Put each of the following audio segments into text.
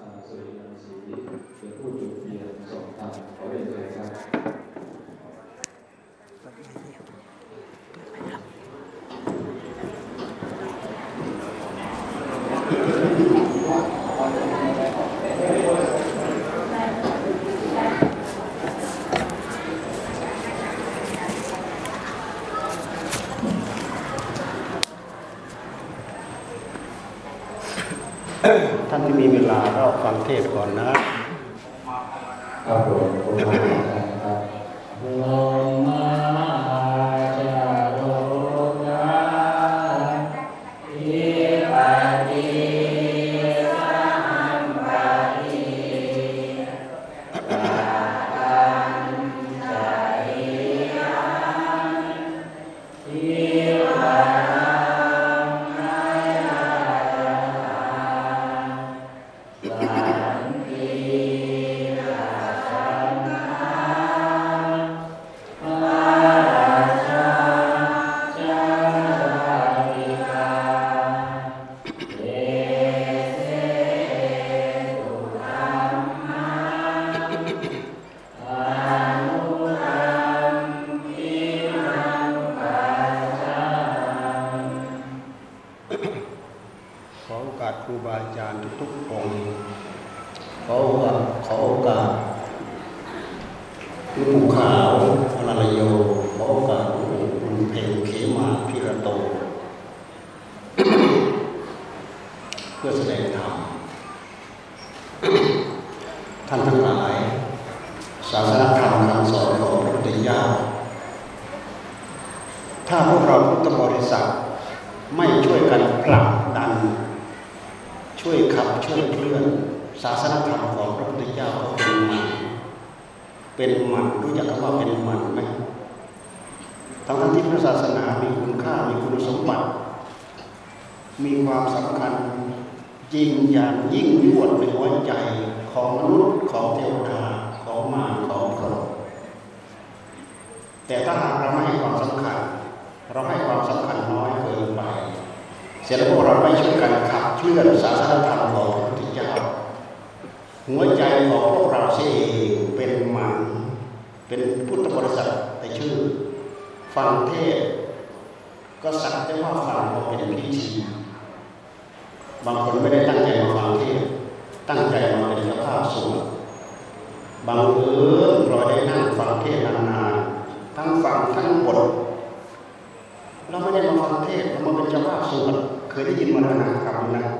ทางสุริยันศรีเป็นผู้จุดเทียนสองทางขอเรียนเชิญครับ ท่าน ที่มีเวลาก็ฟังเทศก่อนนะ อาจารย์ทุกๆองค์ขอโอกาสขอโอกาสหลวงปู่ขาวอนัลโยขอโอกาสหลวงปู่บุญเพ็งเขมาพิระโต เพื่อแสดงธรรม ท่านทั้งหลาย ศาสนธรรมคำสอนของพระพุทธเจ้า ถ้าพวกเราพุทธบริษัท ไม่ช่วยกันผลักดัน ช่วยขับช่วยเคลื่อน ศาสนธรรมของพระพุทธเจ้าก็เป็นมันเป็นมันรู้จักคำ ว่าเป็นมันไหมทั้งทั้งที่พระศาสนามีคุณค่ามีคุณสมบัติ มีความสำคัญจริงอย่างยิ่งยวดในหัวใจของมนุษย์ของเทวดาของมารของพรหมแต่ถ้าหากเราไม่ให้ความสำคัญ เราให้ความสำคัญน้อยเกินไป เสร็จแล้วพวกเราไม่ช่วยกันขับเคลื่อนศาสนธรรมของพระพุทธเจ้าหัวใจของพวกเราเองเป็นมัน เป็นพุทธบริษัทแต่ชื่อ ฟังเทศ ก็สักแต่ว่าฟังว่าเป็นพิธีบางคนไม่ได้ตั้งใจมาฟังเทศ ตั้งใจมาเป็นเจ้าภาพสูงบางเอิญเราได้นั่งฟังเทศนานๆทั้งฟังทั้งบทเราไม่ได้มาฟังเทศเรามาเป็นเจ้าภาพสวดเคยได้ยินมาแล้วนะคำนี้นะ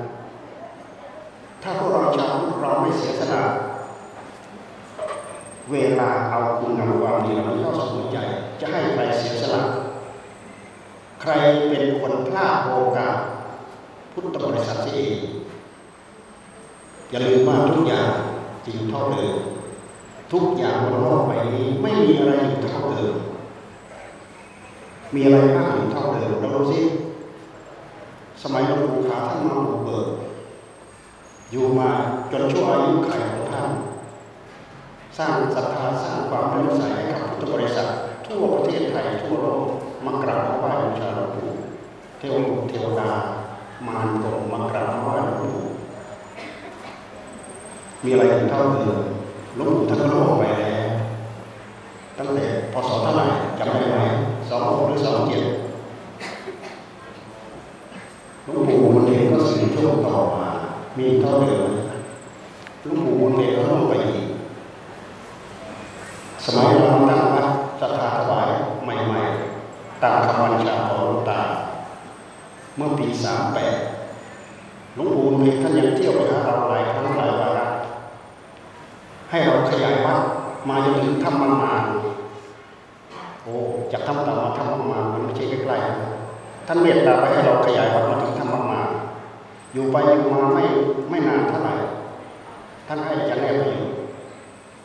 ถ้าพวกเราชาวเราไม่เสียสละ เวลาเอาคุณงามความดีเราเข้าสู่หัวใจ จะให้ใครเสียสละ ใครเป็นคนพลาดโอกาสพุทธบริษัทเองอย่าลืมว่าทุกอย่างจริงเท่าเดิมทุกอย่างบนโลกใบนี้ไม่มีอะไรอยู่เท่าเดิมมีอะไรบ้างอยู่เท่าเดิมเราดูสิสมัยหลวงปู่ขาท่านมาบุกเบิกอยู่มาจนชั่วอายุขัยของท่าน ร้างศรัทธาสร้างความเลื่อมใสให้กับพุทธบริษัท ทั่วประเทศไทยทั่วโลกมากราบไหว้บูชาหลวงปู่เทวดาเทวดามารพรหมากราบไหว้หลวงปู่มีอะไรอยู่เท่าเดิมหลวงปู่ท่านก็ล่วงไปแล้วตั้งแต่พศเท่าไหร่จำได้ไหมสองหกหรือสองเจ็ดหลวงปู่มันเองก็สืบช่วงต่อมา มีเท่าเดิมหลวงปู่มันเองก็ล่วงไปอีก สมัยเราตั้งวัดศรัทธาถวายใหม่ๆ ตามคำวันชาของหลวงตา เมื่อ ปีสามแปดหลวงปู่เองท่านยังเที่ยวไปหาเราหลายครั้งหลายวาระให้เราขยายวัดมาจนถึงธรรมมาโอ้จากธรรมตามาธรรมมามันไม่ใช่ใกล้ๆท่านเมตตาไปให้เราขยายวัดมาถึงธรรมมาอยู่ไปอยู่มาไม่ไม่นานเท่าไหร่ท่านให้จะแนบไปอยู่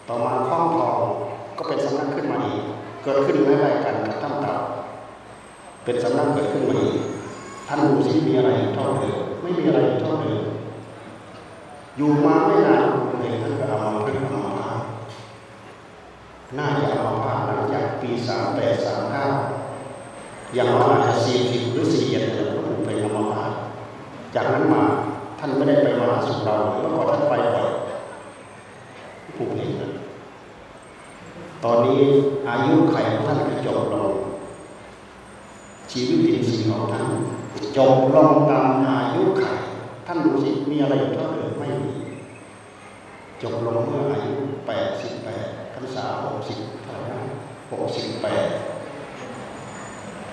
ต่อมาคล้องทองก็เป็นสำนักขึ้นมาอีก เกิดขึ้นไม่ไรกันกับท่านเต่าเป็นสำนักเกิดขึ้นมาอีก ท่านดูสิมีอะไรเท่าเดิมไม่มีอะไรเท่าเดิมอยู่มาไม่นานคุณเองท่านก็เอามาพึ่งเอามาพน่าจะเอามาพาหลังจากปีสามแปดสามเก้าอย่างน้อยอาจจะสี่สิบหรือสี่เอ็ดเดือนคุณไปนเอามาพาจากนั้นมาท่านไม่ได้ไปมาสุขเราเมื่อก่อนท่านไปบ่อผู้เห็นตอนนี้อายุไขของท่านก็จบลงชีวิตจริงของท่าน จบลงตามอายุไข ท่านดูสิ มีอะไรอยู่เท่าเดิมไม่มี จบลงเมื่ออายุแปดสิบแปดพรรษาหกสิบเท่านั้นหกสิบแปด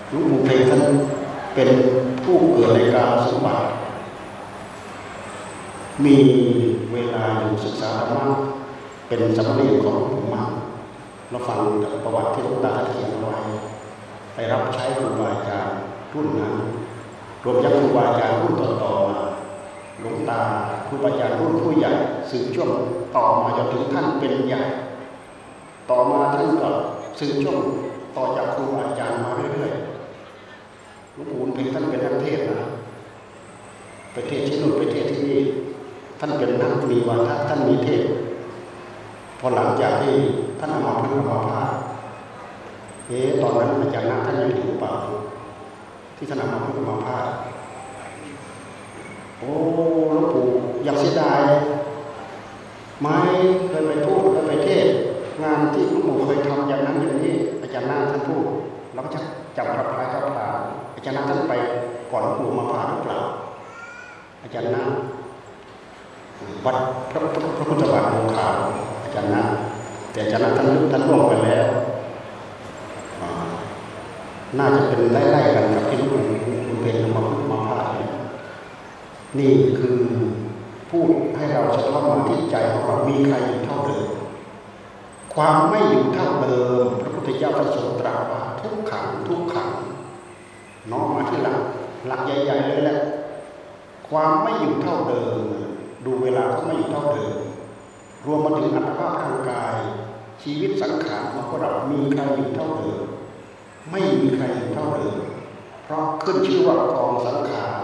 หลุงปู่เพลท่านเป็นผู้เกิดในการสมบัติมีเวลาอยู่ศึกษาธรรมะเป็นสมณีของหลวงมั่นเราฟังจากประวัติที่หลวงตาเขียนไว้ไปรับใช้ครูบาอาจารย์รุ่นนั้น รวมยังครูบาอาจารย์รุ่นต่อๆมาหลวงตาครูบาอาจารย์รุ่นผู้ใหญ่สืบช่วงต่อมาจนถึงท่านเป็นใหญ่ ต่อมาท่านก็สืบช่วงต่อจากครูบาอาจารย์มาเรื่อยๆหลวงปู่เพ็งท่านเป็นนักเทศน์นะไปเทศน์ที่นู่นไปเทศที่นี่ท่านเป็นนักมีวาทะท่านมีเทศพอหลังจากที่ท่านอมาพึ่งเอมาพาเอ๊ะตอนนั้นอาจารย์นักท่านยังอยู่หรือเปล่า ที่ท่านเอามาพึ่อมาพาโอ้หลวงปู่อยากเสียดายไม่เคยไปพูดเคยไปเทศงานที่หลวงปู่เคยทำอย่างนั้นอย่างนี้อาจารย์นาท่านพูดเราก็จะจำพระพายกับพระอาจารย์นาท่านไปก่อนหลวงปู่มาพาหรือเปล่าอาจารย์นาวัดพระพระพุทธบาทโมขาวอาจารย์นาแต่อาจารย์นาท่านท่านร่วงไปแล้ว น่าจะเป็นไล่ๆกันกับที่หลวงปู่คุณเป็นมาพูดมาพาดนี่คือพูดให้เราสะท้อนมาที่ใจของเรามีใครอยู่เท่าเดิมความไม่อยู่เท่าเดิมพระพุทธเจ้าทรงทรงตรัสว่าทุกขังทุกขังน้อมมาที่หลักหลักใหญ่ๆเลยแหละความไม่อยู่เท่าเดิม ดูเวลาก็ไม่อยู่เท่าเดิม รวมมาถึงอัตภาพร่างกาย ชีวิตสังขารของเรามีใครอยู่เท่าเดิม ไม่มีใครเท่าเดิมเพราะขึ้นชื่อว่ากองสังขาร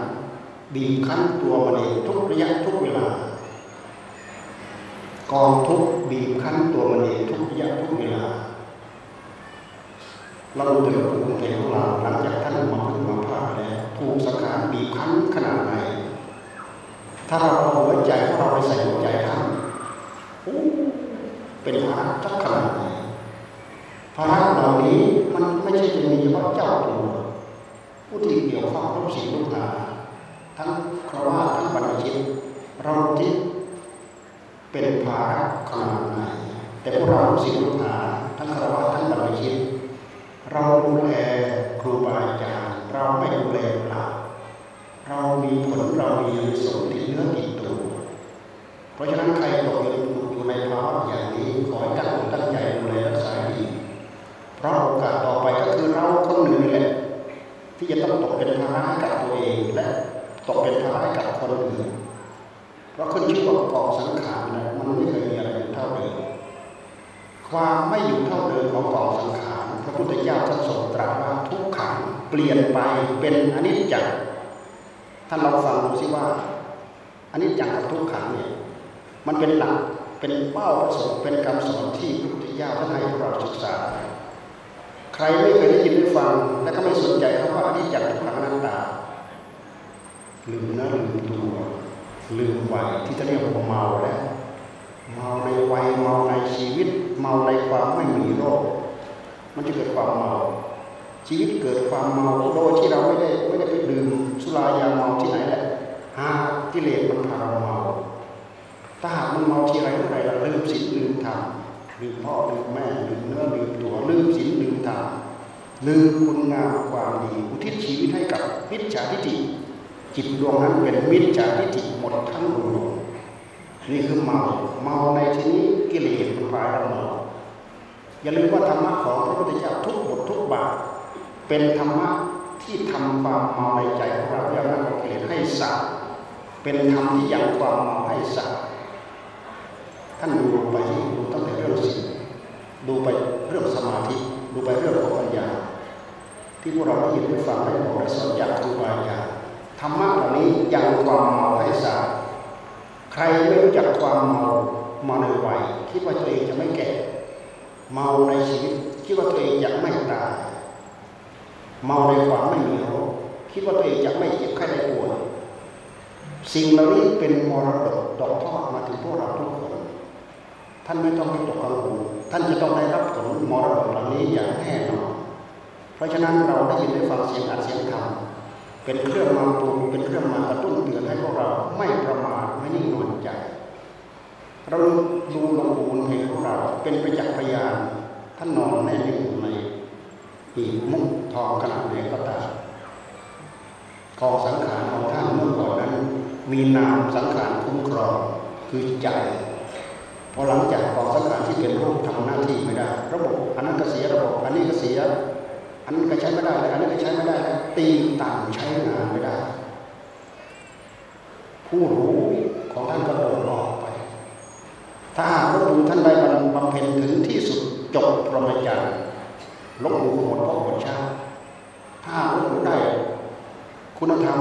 บีบคั้นตัวมันเองทุกระยะทุกเวลา กองทุกบีบคั้นตัวมันเองทุกระยะทุกเวลาเราดูแต่ละภูมิใจของเราหลังจากท่านมาพึ่งมาพาแล้วถูกสังขารบีบคั้นขนาดไหนถ้าเราเอาหัวใจของเราไปใส่หัวใจท่านเป็นภาระจักขนาดไหน ภาระเหล่านี้มันไม่ใช่จะมีเฉพาะเจ้าตัวผู้ที่เกี่ยวข้องทุกสิ่งทุกอย่างทั้งครวาทั้งบรรพชิตเราที่เป็นภาระขนาดไหนแต่พวกเราสิ่งลูกหาทั้งครวะทั้งบรรพชิตเราดูแลครูบาอาจารย์เราไม่ดูแลเราเรามีผลเรามีสงส์ติเนื้อติดตัวเพราะฉะนั้นใครตกอยู่ในภาวะอย่างนี้ขอให้ตั้งอกตั้งใจดูแลรักษาดี เพราะโอกาสต่อไปก็คือเราคนหนึ่งนี่แหละที่จะ ต้องกเป็นภาระให้กับตัวเองและตกเป็นภาระกับคนอื่นเพราะขึ้นชื่อว่ากองสังขารนะมันไม่เคยมีอะไรเท่าเดิมความไม่อยู่เท่าเดิมของกองสังขารพระพุทธเจ้าท่านทรงตรัสว่าทุกขังเปลี่ยนไปเป็นอนิจจังท่านลองฟังดูสิว่าอนิจจังกับทุกขังเนี่ยมันเป็นหลักเป็นเป้าประสงค์เป็นคำสอนที่พระพุทธเจ้าท่านให้พวกเราศึกษา รไม่เคยได้ยินได้ฟัง และก็ไม่สนใจคำว่าอนิจจังทุกขังอนัตตา ลืมนื้อลืมตัวลืมวัยที่จะเรียกว่าเมาแล้ว เมาในวัยเมาในชีวิต เมาในความไม่มีโรค มันจะเกิดความเมา ชีวิตเกิดความเมาโดยที่เราไม่ได้ไม่ได้ไปดื่มสุรายาเมาที่ไหนแหละหากิเลสมันพาเราเมา ถ้าหากมันเมาทีไรเมื่อไรเราลืมศีลลืมธรรม ลืมพ่อลืมแม่ลืมเนื้อลืมตัวลืมศีลลืมธรรมลืมคุณงามความดีอุทิศชีวิตให้กับมิจฉาทิฏฐิจิตดวงนั้นเป็นมิจฉาทิฏฐิหมดทั้งดวงนี่คือเมาเมาในที่นี้กิเลสมันพาเราเมาอย่าลืมว่าธรรมะของพระพุทธเจ้าทุกบททุกบาทเป็นธรรมะที่ทำความเมาในใจของเราอย่างนั้นของกิเลสให้สับเป็นธรรมที่ยังความเมาให้สับท่านดูไปที่ดูตั้งแต่เรื่องศีลดูไปเรื่องสมาธิ ดูไปเรื่องของปัญญา ที่พวกเราได้ยินได้ฟังได้บอกได้สอนจากครูบาอาจารย์ธรรมะเหล่านี้ยังความเมาให้สับใครไม่รู้จักความเมาเมาในวัยคิดว่าตัวเองจะไม่แก่ เมาในชีวิตคิดว่าตัวเองจะไม่ตายเมาในความไม่มีโรคคิดว่าตัวเองจะไม่เจ็บไข้ได้ป่วยสิ่งเหล่านี้เป็นมรดกตกทอดมาถึงพวกเราทุกคน ท่านไม่ต้องไปตกกังวลท่านจะต้องได้รับผลมรดกเหล่านี้อย่างแน่นอนเพราะฉะนั้นเราได้ยินได้ฟังเสียงอัดเสียงธรรมเป็นเครื่องมาปรุงเป็นเครื่องมากระตุ้นเตือนให้พวกเราไม่ประมาทไม่นิ่งนอนใจ เราดูหลวงปู่บุญเพลของเรา เป็นประจักษ์พยานท่านนอนแน่นิ่งอยู่ในหีบมุกทองขนาดไหนก็ตามกองสังขารของท่านเมื่อก่อนนั้น มีนามสังขารคุ้มครองคือใจ พอหลังจากกองสังขารที่เป็นรูปทำหน้าที่ไม่ได้ ระบบอันนั้นก็เสียระบบอันนี้ก็เสีย อันนั้นก็ใช้ไม่ได้อันนี้ก็ใช้ไม่ได้ ตีต่างใช้งานไม่ได้ ผู้รู้ของท่านก็โดดออกไป ถ้าหากหลวงปู่ท่านได้บำเพ็ญถึงที่สุดจบพรหมจรรย์ลวงปู่หมดพ่อหมดชาติถ้าหากหลวงปู่ได้คุณธรรม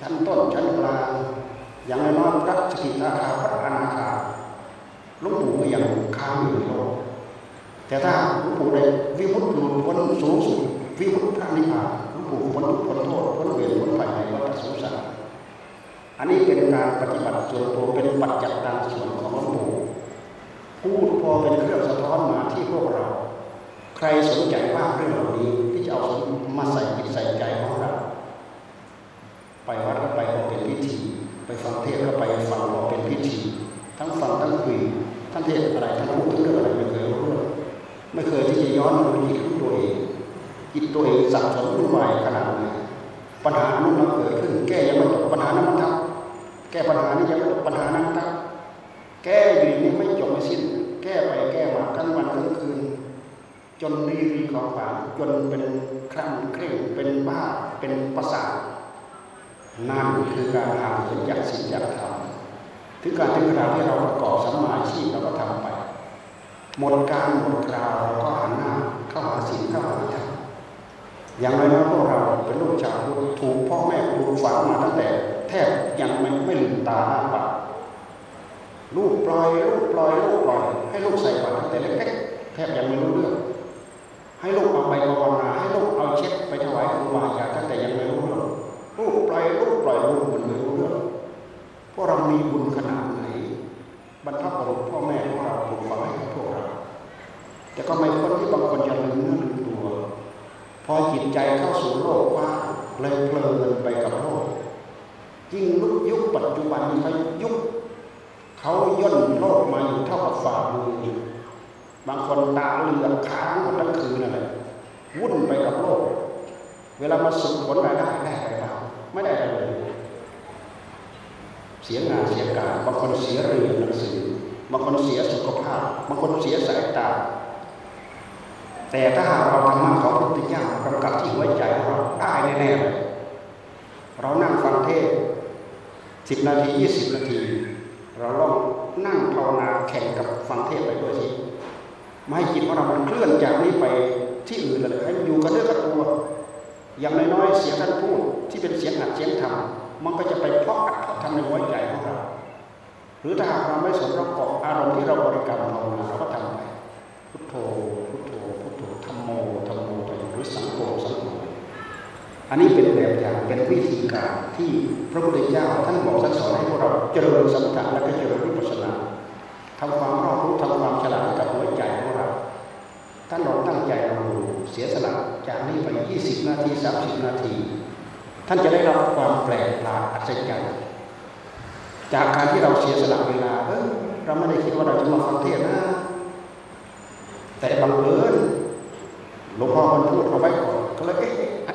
ชั้นต้นชั้นกลางอย่างน้อยๆพระสกิทาคาพระอนาคา ลวงปู่ก็ยังค้างอยู่ในโลก แต่ถ้าหลวงปู่ได้วิมุตติหลุดพ้นสูงสุดวิมุตติพระนิพพานหลวงปู่พ้นทุกพ้นโทษพ้นเวรพ้นภัยในวัฏสงสารอันนี้เป็นการปฏิบัติส่วนตัวเป็นปัจจัตตังส่วนของหลวงปู่พูดพอเป็นเครื่องสะท้อนมาที่พวกเรา ใครสนใจว่าเรื่องเหล่านี้ที่จะเอามาใส่จิตใส่ใจของเราไปวัดก็ไปก็เป็นพิธี ไปฟังเทศก็ไปฟังก็เป็นพิธี ทั้งฟังทั้งคุย ท่านเทศอะไรท่านพูดเรื่องอะไรไม่เคยรู้เรื่องไม่เคยที่จะย้อนมาดูจิตของตัวเองจิตตัวเองสับสนวุ่นวายขนาดไหนปัญหานั้นมันเกิดขึ้น แก้ยังไม่จบปัญหานั้นมันทับแก้ปัญหานี้ยังไม่จบปัญหานั้นทับแก้อยู่นี่ไม่จบไม่สิ้น แก้ไปแก้มาทั้งวันทั้งคืนจนรีรีของฝานจนเป็นครั่งเคร่งเป็นบ้าเป็นประสาทนั่นคือการหาเห็นจากสิ่งจากธรรม ถึงการถึงขนาดที่เราประกอบสัมมาอาชีพเราก็ทำไป หมดการหมดราวเราก็หันหน้าเข้าหาสิ่งเข้าหาธรรมอย่างไรนะพวกเราเป็นลูกชาวพุทธถูกพ่อแม่ครูฝังมาตั้งแต่ แทบยังไม่ไม่ลืมตาอ้าปากลูกปล่อยลูกปล่อยลูกปล่อย ให้ลูกใส่บาตรตั้งแต่เล็กๆแทบยังไม่รู้เรื่องให้ลูกเอาไปภาวนาให้ลูกเอาเช็ดไปถวายครูบาอาจารย์ตั้งแต่ยังไม่รู้เรื่องลูกปล่อยลูกปล่อยลูกมันไม่รู้เรื่อง พวกเรามีบุญขนาดไหน บรรพบุรุษพ่อแม่ของเราปลูกฝังให้กับพวกเรา แต่ก็ไม่พ้นที่บางคนจะลืมเนื้อลืมตัว พอจิตใจเข้าสู่โลกว่างเลยเพลินไปกับโลกยิ่งลุกยุคปัจจุบันนี้เขายุคเขาย่นโลกมาอยู่เท่ากับฝ่ามืออีกบางคนตาเหลือกค้างหมดทั้งคืนอะไรวุ่นไปกับโลก เวลามาสุขผลรายได้ได้อะไรบ้างไม่ได้อะไรเลย เสียงานเสียการบางคนเสียเรียนหนังสือบางคนเสียสุขภาพบางคนเสียสายตา แต่ถ้าหากเราธรรมะของพระพุทธเจ้ากำกับที่หัวใจของเราได้แน่ๆเรานั่งฟังเทศสิบนาทียี่สิบนาที เราลองนั่งภาวนาแข่งกับฟังเทศไปด้วยสิไม่ให้จิตของเรามันเคลื่อนจากนี้ไปที่อื่นเลยให้อยู่กับเรื่องกับตัวอย่างน้อยๆเสียงท่านพูดที่เป็นเสียงอัดเสียงธรรม มันก็จะไปเพาะอัดเพาะทำในหัวใจของเราหรือถ้าหากเราไม่สนเราเกาะอารมณ์ที่เราบริกรรมภาวนาเราก็ทำไปพุทโธพุทโธพุทโธธรรมโมธรรมโมไปหรือสังโฆสังโฆอันนี้เป็นแบบอย่างเป็นวิธีการที่พระพุทธเจ้าท่านบอกท่านสอนให้พวกเราเจริญสมถะและก็เจริญวิปัสสนาทำความรอบรู้ทำความฉลาดกับหัวใจของเราท่านเราตั้งใจเราเสียสละจากนี้ไป 20 นาที 30 นาที ท่านจะได้รับความแปลกประหลาดอัศจรรย์จากการที่เราเสียสละเวลาเออเราไม่ได้คิดว่าเราจะมาฟังเทศน์นะ แต่บังเอิญหลวงพ่อมันพูดเอาไว้ก่อนก็เลยเอ๊ะ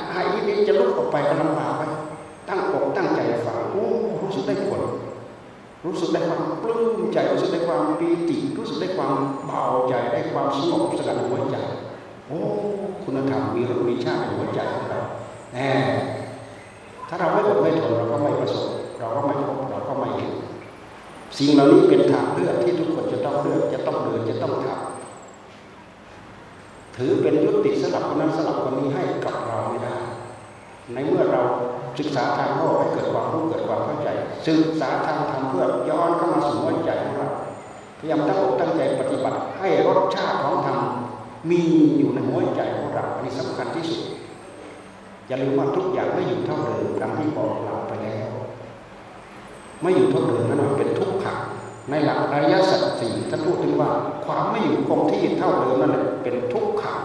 ไอ้นี้จะลุกออกไปก็ลำบากไปตั้งอกตั้งใจฟังโอ้รู้สึกได้ผลรู้สึกได้ความปลื้มใจรู้สึกได้ความปีติ รู้สึกได้ความเบาใจได้ความสงบสงัดหัวใจโอ้คุณธรรมมีรสมีชาติหัวใจของเราแน่ ถ้าเราไม่อดไม่ทนเราก็ไม่ประสบ เราก็ไม่พบเราก็ไม่เห็น สิ่งเหล่านี้เป็นทางเลือกที่ทุกคนจะต้องเลือกจะต้องเดินจะต้องทำถือเป็นยุติสลับคนนั้นสลับคนนี้ให้กับเราไม่ได้ ในเมื่อเราศึกษาทางโลกให้เกิดความรู้เกิดความเข้าใจ ศึกษาทางธรรมเพื่อย้อนเข้ามาสู่หัวใจของเราพยายามตั้งอกตั้งใจปฏิบัติให้รสชาติของธรรมมีอยู่ในหัวใจของเราอันนี้สำคัญที่สุด อย่าลืมว่าทุกอย่างไม่อยู่เท่าเดิมดังที่บอกเราไปแล้ว ไม่อยู่เท่าเดิมนั่นเป็นทุกข์ขังในหลักอริยสัจสี่ท่านพูดถึงว่า ความไม่อยู่คงที่เท่าเดิมนั่นแหละเป็นทุกขัง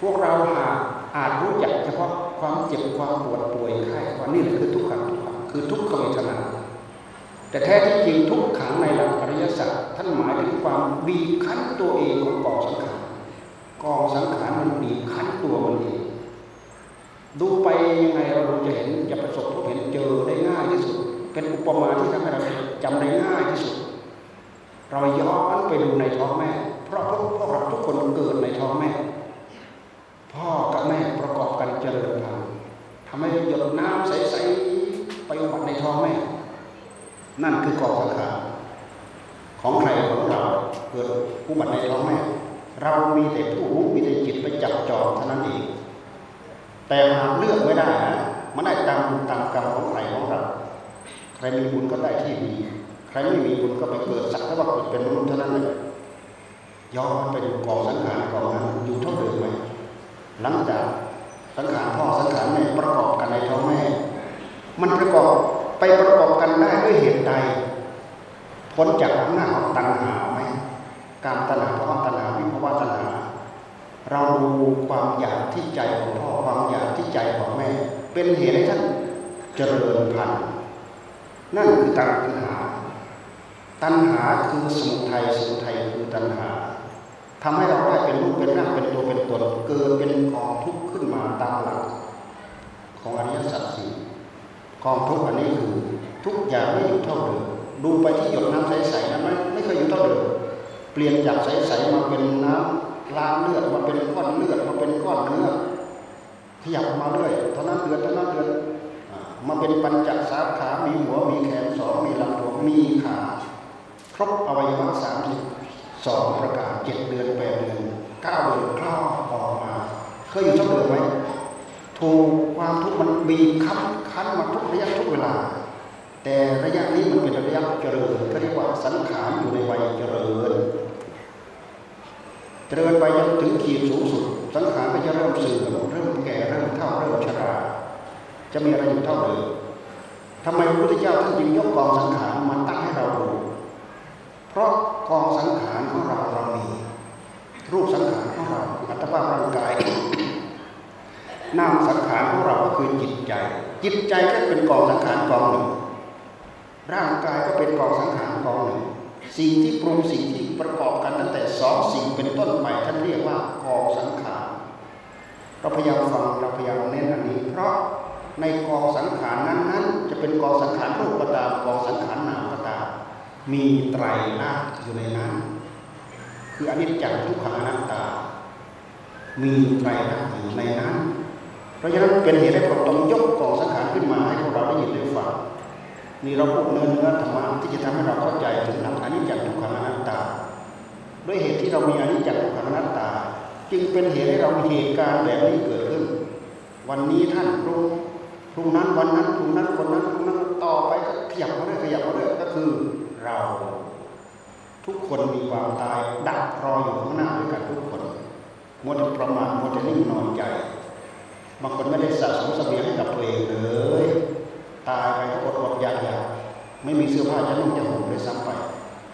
พวกเราหาอาจรู้จักเฉพาะความเจ็บความปวดป่วยไข้ว่านี่แหละคือทุกขังทุกขังคือทุกขเวทนาแต่แท้ที่จริงทุกขังในหลักอริยสัจท่านหมายถึงความบีบคั้นตัวเองของกองสังขารกองสังขารมันบีบคั้นตัวมันเอง ดูไปยังไงเราจะเห็นจะประสบพบเห็นเจอได้ง่ายที่สุด เป็นอุปมาที่ทำให้เราจำได้ง่ายที่สุด เราย้อนไปดูในท้องแม่ เพราะพวกพวกเราทุกคนเกิดในท้องแม่ พ่อกับแม่ประกอบกันเจริญพันธุ์ทำให้หยดน้ำใสๆไปวัดในท้องแม่ นั่นคือกองสังขารของใครของเราเกิดผู้บัติในท้องแม่ เรามีแต่ผู้รู้มีแต่จิตไปจับจองเท่านั้นเอง แต่หาเลือกไม่ได้นะมันได้ตามบุญตามกรรมของใครของเรา ใครมีบุญก็ได้ที่ดีใครไม่มีบุญก็ไปเกิดสักแต่ว่าเกิดเป็นมนุษย์เท่านั้นเลยย้อนไปดูกองสังขารกองนั้นอยู่เท่าเดิมไหมหลังจากสังขารพ่อสังขารแม่ประกอบกันในท้องแม่ มันประกอบไปประกอบกันได้ด้วยเหตุใดพ้นจากอำนาจของตัณหาไหมการตัณหาภาะตัณหาวิภาวะตัณหา เราดูความอยากที่ใจของพ่อความอยากที่ใจของแม่ เป็นเหตุให้ท่านเจริญพันธุ์นั่นคือตัณหา ตัณหาคือสมุทัยสมุทัยคือตัณหาทำให้เราได้เป็นรูปเป็นร่างเป็นตัวเป็นตนเกิดเป็นกองทุกข์ขึ้นมาตามหลักของอริยสัจสี่กองทุกข์อันนี้คือทุกอย่างไม่อยู่เท่าเดิมดูไปที่หยดน้ำใสๆนั้นไม่ไม่เคยอยู่เท่าเดิมเปลี่ยนจากใสๆมาเป็นน้ำ ล้างเลือดมาเป็นก้อนเลือดมาเป็นก้อนเนื้อขยับมาเรื่อยเท่านั้นเดือนเท่านั้นเดือนมาเป็นปัญจสาขา มีหัว มีแขนสอง มีลำตัว มีขา ครบอวัยวะสามสิบสองประการเจ็ดเดือนแปดเดือนเก้าเดือนคลอดออกมา เคยอยู่เท่าเดิมไหมถูกความทุกข์มันบีบคั้นคั้นมาทุกระยะทุกเวลา แต่ระยะนี้มันเป็นระยะเจริญก็เรียกว่าสังขารอยู่ในวัยเจริญ เจริญไปจนถึงขีดสูงสุด สังขารก็จะเริ่มเสื่อมเริ่มแก่เริ่มเฒ่าเริ่มชรา จะมีอะไรอยู่เท่าเดิมทำไมพระพุทธเจ้าท่านจึงยกกองสังขารมาตั้งให้เราดูเพราะกองสังขารของเราเรามีรูปสังขารของเราอัตภาพร่างกายนามสังขารของเราก็คือจิตใจ จิตใจก็เป็นกองสังขารกองหนึ่ง ร่างกายก็เป็นกองสังขารกองหนึ่ง สิ่งที่ปรุงสิ่งที่ ประกอบกันตั้งแต่สองสิ่งเป็นต้นไปท่านเรียกว่ากองสังขารเราพยายามฟังเราพยายามเน้นอันนี้ เพราะในกองสังขารนั้นๆ จะเป็นกองสังขารรูปก็ตามกองสังขารนามก็ตามมีไตรลักษณ์อยู่ในนั้น คืออนิจจังทุกขังอนัตตา มีไตรลักษณ์อยู่ในนั้น เพราะฉะนั้นเป็นเหตุให้เราต้องยกกองสังขารขึ้นมาให้พวกเราได้ยินได้ฟังนี่เราพูดเนื้อเนื้อธรรมะที่จะทำให้เราเข้าใจถึงหลักอนิจจังทุกขังอนัตตา ด้วยเหตุที่เรามีอนิจจังทุกขังอนัตตา จึงเป็นเหตุให้เรามีเหตุการณ์แบบนี้เกิดขึ้น วันนี้ท่านพรุ่งพรุ่งนั้นวันนั้นพรุ่งนั้นคนนั้นพรุ่งนั้นต่อไปก็ขยับมาเรื่อยขยับมาเรื่อยก็คือเรา ทุกคนมีความตายดักรออยู่ข้างหน้าด้วยกันทุกคนมัวแต่ประมาทมัวแต่นิ่งนอนใจบางคนไม่ได้สะสมเสบียงให้กับตัวเองเลยตายไปก็อดอดอยากอยากไม่มีเสื้อผ้าจะนุ่งจะห่มเลยซ้ำไป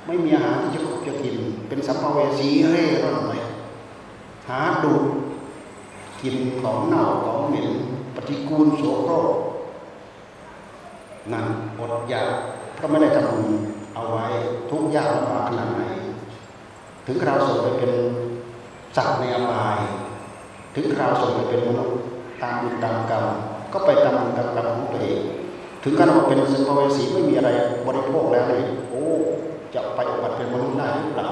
ไม่มีอาหารที่จะขบจะกิน เป็นสัมภเวสีเร่ร่อนเลยหาดูดกินของเน่าของเหม็นปฏิกูลโสโครกนั่นอดอยากเพราะไม่ได้ทำบุญเอาไว้ทุกยากลำบากขนาดไหนถึงคราวส่งไปเป็นสัตว์ในอบาย ถึงคราวส่งไปเป็นมนุษย์ตามบุญตามกรรมก็ไปตามบุญตามกรรมของตัวเองถึงขนาดเป็นสัมภเวสีไม่มีอะไรบริโภคแล้วเลย จะไปอุบัติเป็นมนุษย์ได้หรือเปล่า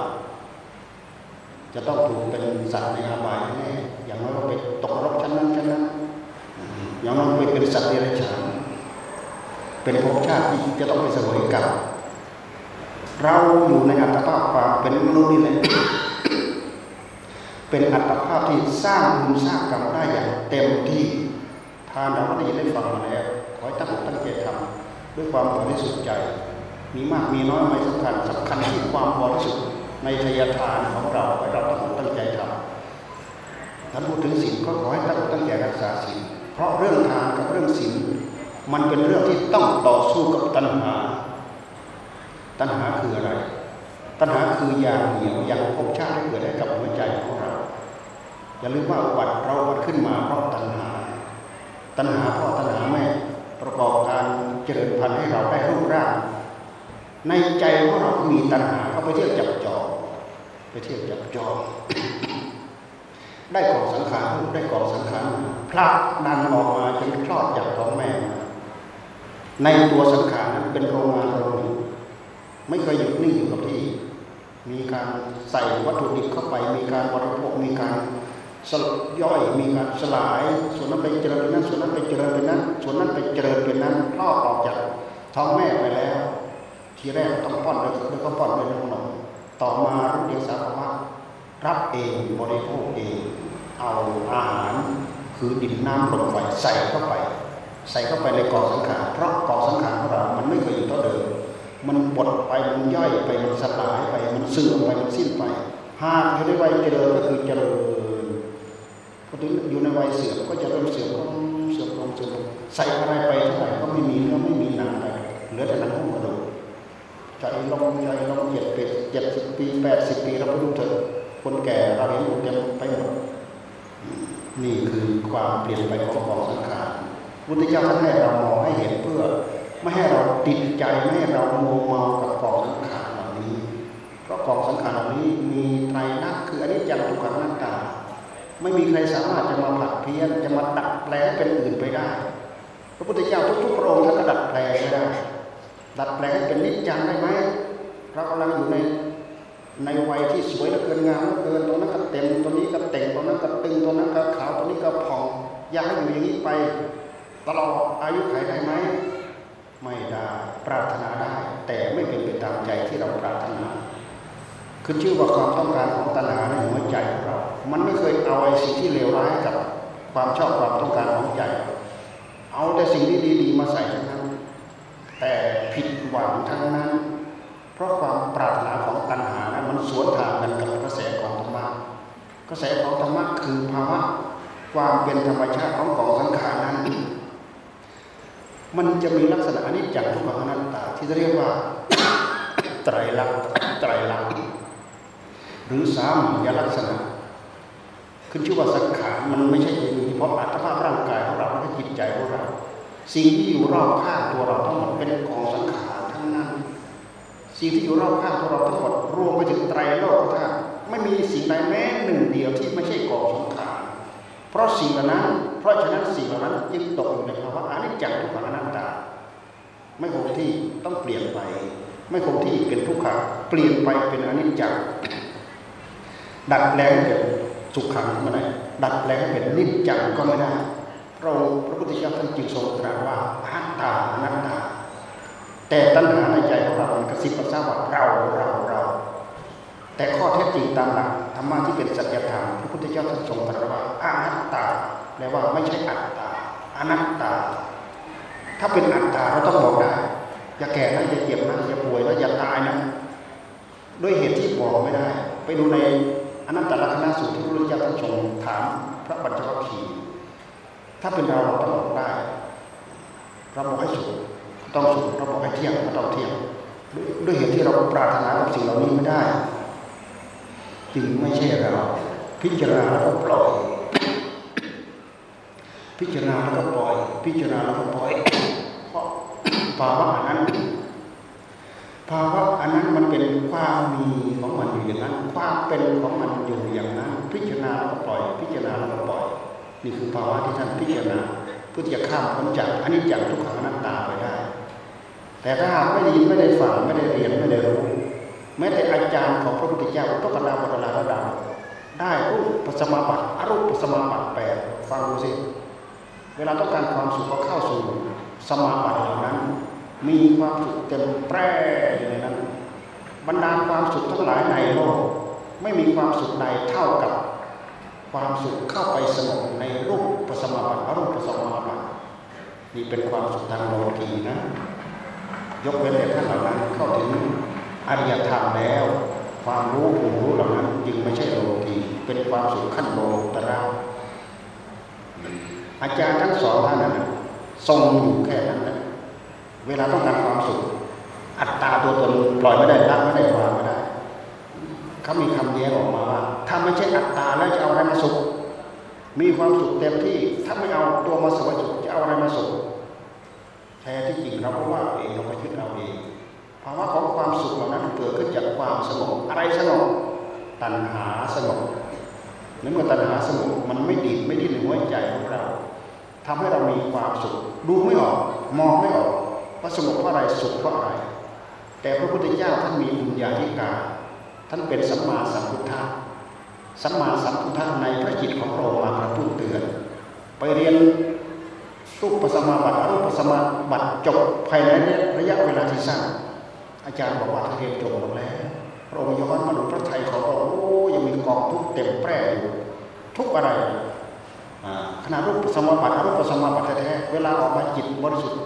จะต้องถูกเป็นสัตว์ในอบายแน่อย่างน้อยก็ไปตกรกชั้นนั้นชั้นนั้นอย่างน้อยไปเป็นสัตว์เดรัจฉานเป็นภพชาติที่จะต้องไปเสวยกรรมเราอยู่ในอัตภาพความเป็นมนุษย์นี่แหละเป็นอัตภาพที่สร้างบุญสร้างกรรมได้อย่างเต็มที่ทานเราก็ได้ยินได้ฟังมาแล้วขอให้ตั้งอกตั้งใจทำด้วยความบริสุทธิ์ใจ มีมากมีน้อยไม่สำคัญสำคัญที่ความบริสุทธิ์ในทายทานของเราให้เราต้อกตั้งใจทำท่านพูดถึงศีลก็ขอให้ตั้งตั้งใจรักษาศีลเพราะเรื่องทานกับเรื่องศีลมันเป็นเรื่องที่ต้องต่อสู้กับตัณหา ตัณหาคืออะไร ตัณหาคือยางเหนียวยังภพชาติให้เกิดให้กับหัวใจของเราอย่าลืมว่าอุบัติเราบัติขึ้นมาเพราะตัณหา ตัณหาเพ่อตัณหาแม่ประกอบการเจริญพันธุ์ให้เราได้รูปร่าง ในใจของเรามีตัณหาเข้าไปเที่ยวจับจองไปเที่ยวจับจองได้กองสังขารได้กองสังขารพระดันออกมาจนคลอดจากท้องแม่ ในตัวสังขารนั้นเป็นโรงงานโรงหนึ่งไม่เคยหยุดนิ่งอยู่กับที่ มีการใส่วัตถุดิบเข้าไป มีการบริโภคมีการสลย่อยมีการสลาย ส่วนนั้นไปเจริญเป็นนั้น ส่วนนั้นไปเจริญเป็นนั้น ส่วนนั้นไปเจริญเป็นนั้นคลอดออกจากท้องแม่ไปแล้ว ทีแรกต้องป้อนด้วยแล้วก็ป้อนด้วยน้ำนต่อมารุ่นเดียสาภาวะรับเองบริโภคเอง เอาอาหารคือดินน้ำลมไฟใส่เข้าไป ใส่เข้าไปในกองสังขารเพราะกองสังขารของเรา มันไม่เคยอยู่เท่าเดิมมันบดไปมันย่อยไปมันสลายไปมันเสื่อมไปมันสิ้นไปหากอยู่ในวัยเจริญก็คือเจริญพอถึงอยู่ในวัยเสื่อมก็จะเริ่มเสื่อมลงเสื่อมลงเสื่อมลงใส่อะไรไปเท่าไหร่ก็ไม่มีเนื้อไม่มีหนังอะไรเหลือแต่หนังหุ้มกระดูก ใจลงใจลงเจ็ดเป็ดเจ็ดสิบปีแปดสิบปีเราไปดูเถอะคนแก่เราเห็นหมดเต็มไปหมดนี่คือความเปลี่ยนไปของกองสังขารพุทธเจ้าท่านให้เรามองให้เห็นเพื่อ ไม่ให้เราติดใจไม่ให้เราโมเมากับกองสังขารเหล่านี้ เพราะกองสังขารเหล่านี้มีไตรลักษณ์คืออนิจจังทุกขังอนัตตา ไม่มีใครสามารถจะมาผลัดเพี้ยนจะมาดัดแปลงเป็นอื่นไปได้ พระพุทธเจ้าทุกๆพระองค์ท่านก็ดัดแปลงไม่ได้ ดัดแปลงให้เป็นนิจจังได้ไหมเรากำลังอยู่ในในวัยที่สวยเหลือเกินงามเหลือเกินตรงนั้นก็เต็มตรงนี้ก็เต่งตรงนั้นก็ตึงตรงนั้นก็ขาวตรงนี้ก็ผ่องอยากให้อยู่อย่างนี้ไป ตลอดอายุขัยได้ไหมไม่ได้ปรารถนาได้ แต่ไม่เป็นไปตามใจที่เราปรารถนาคือชื่อว่าความต้องการของตัณหาในหัวใจของเรา มันไม่เคยเอาไอ้สิ่งที่เลวร้ายกับความชอบความต้องการของใจ เอาแต่สิ่งที่ดีๆมาใส่ แต่ผิดหวังทั้งนั้น เพราะความปรารถนาของตัณหานะมันสวนทางกันกับกระแสของธรรมะกระแสของธรรมะคือภาวะความเป็นธรรมชาติของกองสังขารนั้น มันจะมีลักษณะอนิจจังทุกขังอนัตตา ที่เรียกว่าไตรลักษณ์ไตรลักษณ์หรือสามัญลักษณะ ขึ้นชื่อว่าสังขารมันไม่ใช่อยู่เฉพาะอัตภาพร่างกายของเราและจิตใจของเรา สิ่งที่อยู่รอบข้างตัวเราทั้งหมดเป็นกองสังขารทั้งนั้น สิ่งที่อยู่รอบข้างตัวเราทั้งหมดรวมไปถึงไตรโลกธาตุไม่มีสิ่งใดแม้หนึ่งเดียวที่ไม่ใช่กองสังขารเพราะสิ่งเหล่านั้น เพราะฉะนั้นสิ่งเหล่านั้นจึงตกอยู่ในภาวะอนิจจังทุกขังอนัตตา ไม่คงที่ต้องเปลี่ยนไป ไม่คงที่เป็นทุกขังเปลี่ยนไปเป็นอนิจจังดัดแปลงเป็นสุขขังก็ไม่ได้ดัดแปลงเป็นนิจจังก็ไม่ได้ เราพระพุทธเจ้าท่านจึงทรงตรัสว่าอัตตาอนัตตา แต่ตัณหาในใจของเรามันกระซิบกระซาบว่าเราเราเรา แต่ข้อเท็จจริงตามหลักธรรมะที่เป็นสัจธรรมพระพุทธเจ้าท่านทรงตรัสว่าอนัตตาแปลว่าไม่ใช่อัตตาอนัตตา ถ้าเป็นอัตตาเราต้องบอกได้อย่าแก่นะอย่าเจ็บนะอย่าป่วยนะอย่าตายนะด้วยเหตุที่บอกไม่ได้ ไปดูในอนัตตลักษณะสูตรที่พระพุทธเจ้าท่านทรงถามพระปัญจวัคคีย์ ถ้าเป็นเราเราตอบอกได้เราบอกให้สุขต้องสุขเราบอกให้เที่ยงก็ต้องเที่ยงด้วยด้วยเหตุที่เราปรารถนากับสิ่งเหล่านี้ไม่ได้ จึงไม่ใช่เรา พิจารณาแล้วก็ปล่อย พิจารณาแล้วก็ปล่อย พิจารณาแล้วก็ปล่อย เพราะภาวะอันนั้นภาวะอันนั้นมันเป็นความมีของมันอยู่อย่างนั้น ความเป็นของมันอยู่อย่างนั้น พิจารณาแล้วก็ปล่อย พิจารณาแล้วก็ปล่อย นี่คือภาวะที่ท่านพิจารณาเพื่อที่จะข้ามพ้นจากอนิจจังทุกขังนัตตาไปได้ แต่ถ้าหากไม่ได้ยินไม่ได้ฟังไม่ได้เรียนไม่ได้รู้แม้แต่อาจารย์ของพระพุทธเจ้าพระปณาบรลาระดับได้รูปปัสมาบัติอรูปปัสมาบัติแปดฟังดูสิเวลาต้องการความสุขก็เข้าสู่สมาบัติเหล่านั้น มีความสุขเต็มแปร่อยู่ในนั้นบรรดาความสุขทั้งหลายในโลกไม่มีความสุขใดเท่ากับ ความสุขเข้าไปสงบในรูปปสมาบัติอรูปปสมาบัตินี่เป็นความสุขทางโลกีนะ ยกเว้นแต่ท่านเหล่านั้นเข้าถึงอริยธรรมแล้ว ความรู้ผู้รู้เหล่านั้นจึงไม่ใช่โลกีเป็นความสุขขั้นโลตระอาจารย์ทั้งสองท่านนั้นทรงอยู่แค่นั้นแหละเวลาต้องการความสุข อัตตาตัวตนปล่อยไม่ได้ละไม่ได้วางไม่ได้เขามีคำแย้งออกมาว่า ถ้าไม่ใช่อัตตาแล้วจะเอาอะไรมาสุข มีความสุขเต็มที่ ถ้าไม่เอาตัวมาสวยสุขจะเอาอะไรมาสุขแท้ที่จริงเราก็ว่าเองเราไปยึดเอาเองภาวะของความสุขเหล่านั้นเกิดขึ้นจากความสงบอะไรสงบตัณหาสงบในเมื่อตัณหาสงบมันไม่ดีดไม่ดิ้นในหัวใจของเราทำให้เรามีความสุข ดูไม่ออก มองไม่ออกว่าสงบเพราะอะไรสุขเพราะอะไร แต่พระพุทธเจ้าท่านมีบุญญาธิการท่านเป็นสัมมาสัมพุทธะ สัมมาสัมพุทธะในพระจิตของเรามาพระพูดเตือน ไปเรียนรูปปัสมาบัติรูปปัสมาบัติจบภายในระยะเวลาที่สั้นอาจารย์บอกว่าเรียนจบหมดแล้วพระองค์ย้อนมาดูพระไทยของเราโอ้ยังมีกองทุกเต็มแปร่อยู่ทุกอะไรขณะรูปปัสมาบัติรูปปัสมาบัติแท้ๆเวลาออกมาจิตบริสุทธิ์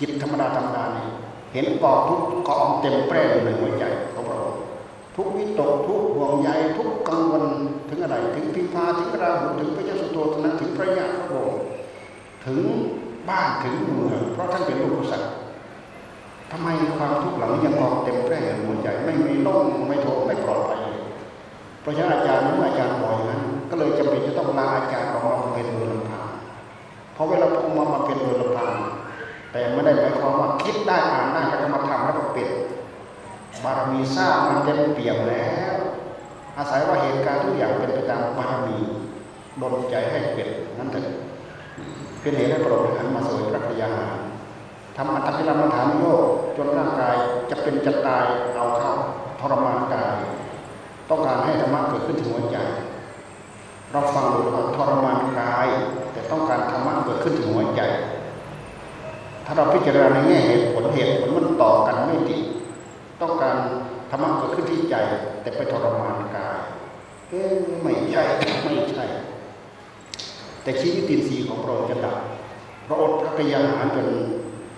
จิตธรรมดาธรรมดานี่เห็นกองทุกกองเต็มแปร่อยู่ในหัวใจ ทุกวิตกทุกห่วงใยทุกกังวลถึงอะไร ถึงพิมพาถึงราหุถึงพระเจ้าสุโธทนะถึงพระญาติพระองค์ถึงบ้านถึงเมืองเพราะท่านเป็นลูกสัตว์ทำไมความทุกข์เหล่านี้ยังกองเต็มแพร่ในหัวใจไม่มีโล่งไม่โถไม่ปลอดภัยเลยเพราะฉะนั้นอาจารย์นั้นอาจารย์บ่อยนั้น ก็เลยจำเป็นจะต้องลาอาจารย์ออกมาเพ็ญโดยลำพังเพราะเวลาพอมาบำเพ็ญโดยลำพังแต่ไม่ได้หมายความว่าคิดได้อ่านได้แล้วก็มาทำแล้วก็เป็น บารมีสร้างมันเต็มเปี่ยมแล้ว อาศัยว่าเหตุการณ์ทุกอย่างเป็นไปตามบารมีดลใจให้เป็นนั่นเถอะเป็นเหตุให้โปรดหันมาสวยพระกยาหารทำอัตติลมัฐานโยกจนร่างกายจะเป็นจะตายเอาเข้าทรมานกาย ต้องการให้ธรรมะเกิดขึ้นถึงหัวใจ เราฟังดูว่าทรมานกาย แต่ต้องการธรรมะเกิดขึ้นถึงหัวใจ ถ้าเราพิจารณาในแง่เหตุผลเหตุผลมันต่อกันไม่ติด ต้องการธรรมะเกิดขึ้นที่ใจ แต่ไปทรมานกายเอ๊ไม่ใช่ไม่ใช่ แต่ชีวิตตินทรีย์ของเราจะดับพระอดพระกยาหารจน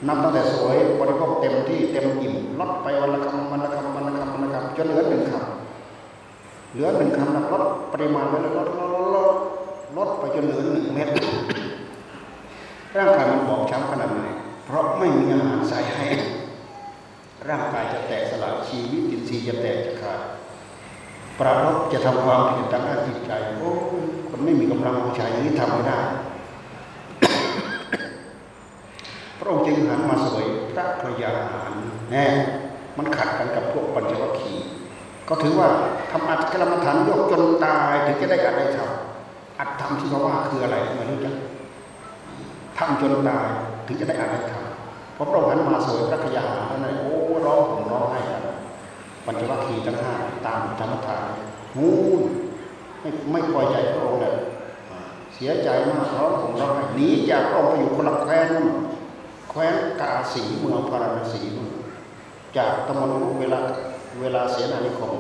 นับตั้งแต่สวยบริโภคเต็มที่เต็มอิ่มลดไปวันละคำวันละคำวันละคำวันละคำจนเหลือหนึ่งคำเหลือหนึ่งคำแล้วลดปริมาณไปแล้วลดลดลดลดไปจนเหลือหนึ่งเม็ดร่างกายมันบอบช้ำขนาดไหนเพราะไม่มีอาหารใส่ให้ ร่างกายจะแตกสลายชีวิตจิตสีจะแตกจะขาดปรารบจะทำความผิดทางด้านจิตใจโอ้คนไม่มีกำลังของใจอย่างนี้ทำไม่ได้ พระองค์จึงหันมาสวยพระพยาหารแน่มันขัดกันกับพวกปัญจวัคคีย์ก็ถือว่าทำอัตกรรมฐานยกจนตายถึงจะได้อัดได้ทำอัดทำที่เขาว่าคืออะไรไม่รู้จักทำจนตายถึงจะได้อัดได้ทำพระองค์หันมาสวยพระพยาหารนั่นโอ้ ร้องผมร้องไห้กันปัญจวัคคีย์ทั้งห้าตามธรรมทานงูไม่ไม่พอใจพระองค์เลยเสียใจมากร้องผมร้องไห้หนีจากพระองค์ไปอยู่คนละแคว้นนู่นแคว้นกาสีเมืองพาราณสีนู่นจากตะมนุเวลาเวลาเสนานิคม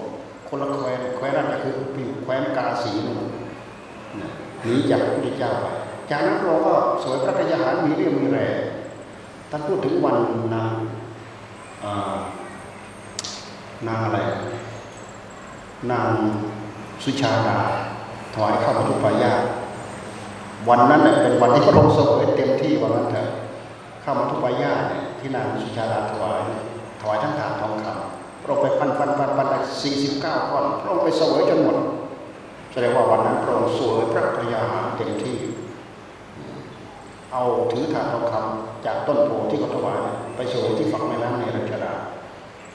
คนละแคว้นแคว้นนั่นคือไปอยู่แคว้นกาสีนู่นหนีจากพระพุทธเจ้าไปจากนั้นเราก็สวยพระกยาหารมีเรื่องมีแรงท่านพูดถึงวันนาง นางอะไร นางสุชาดาถวายข้าวปทุปายาวันนั้นเป็นวันที่พระองค์เสวยเต็มที่วันนั้นเถอะข้าวปทุปายาที่นางสุชาดาถวายถวายทั้งถาดทองคำพระองค์ไปปันปันปันปันสี่สิบเก้าก้อนพระองค์ไปเสวยจนหมดแสดงว่าวันนั้นพระองค์สวยพระกยาหารเต็มที่ เอาถือถาดทองคำจากต้นโพที่เขาถวายไปสวยที่ฝั่งแม่น้ำในรัชดา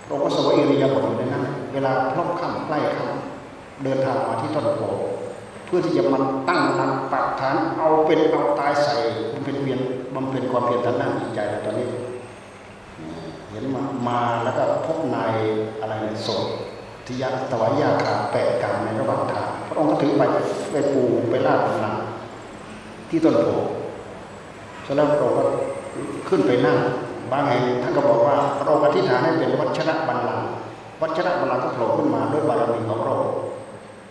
พระองค์ก็สวยอิริยาบถอยู่ในนั้นเวลาพร่ำค่ำใกล้ค่ำเดินทางมาที่ต้นโพเพื่อที่จะมันตั้งนันปักฐานเอาเป็นเอาตายใส่บำเพ็ญเพียรบำเพ็ญความเพียรทางด้านจิตใจตอนนี้เห็นมามาแล้วก็พบนายอะไรเนี่ยโสดทิยะตวายาขาแปดกรรมในระหว่างทางพระองค์ก็ถือไปไปปูไปลาดหลังที่ต้นโพ เสร็จแล้วพระองค์ก็ขึ้นไปนั่งบางแห่งท่านก็บอกว่าพระองค์อธิษฐานให้เป็นวัชระบัลลังก์วัชระบัลลังก์ก็โผล่ขึ้นมาด้วยบารมีของพระ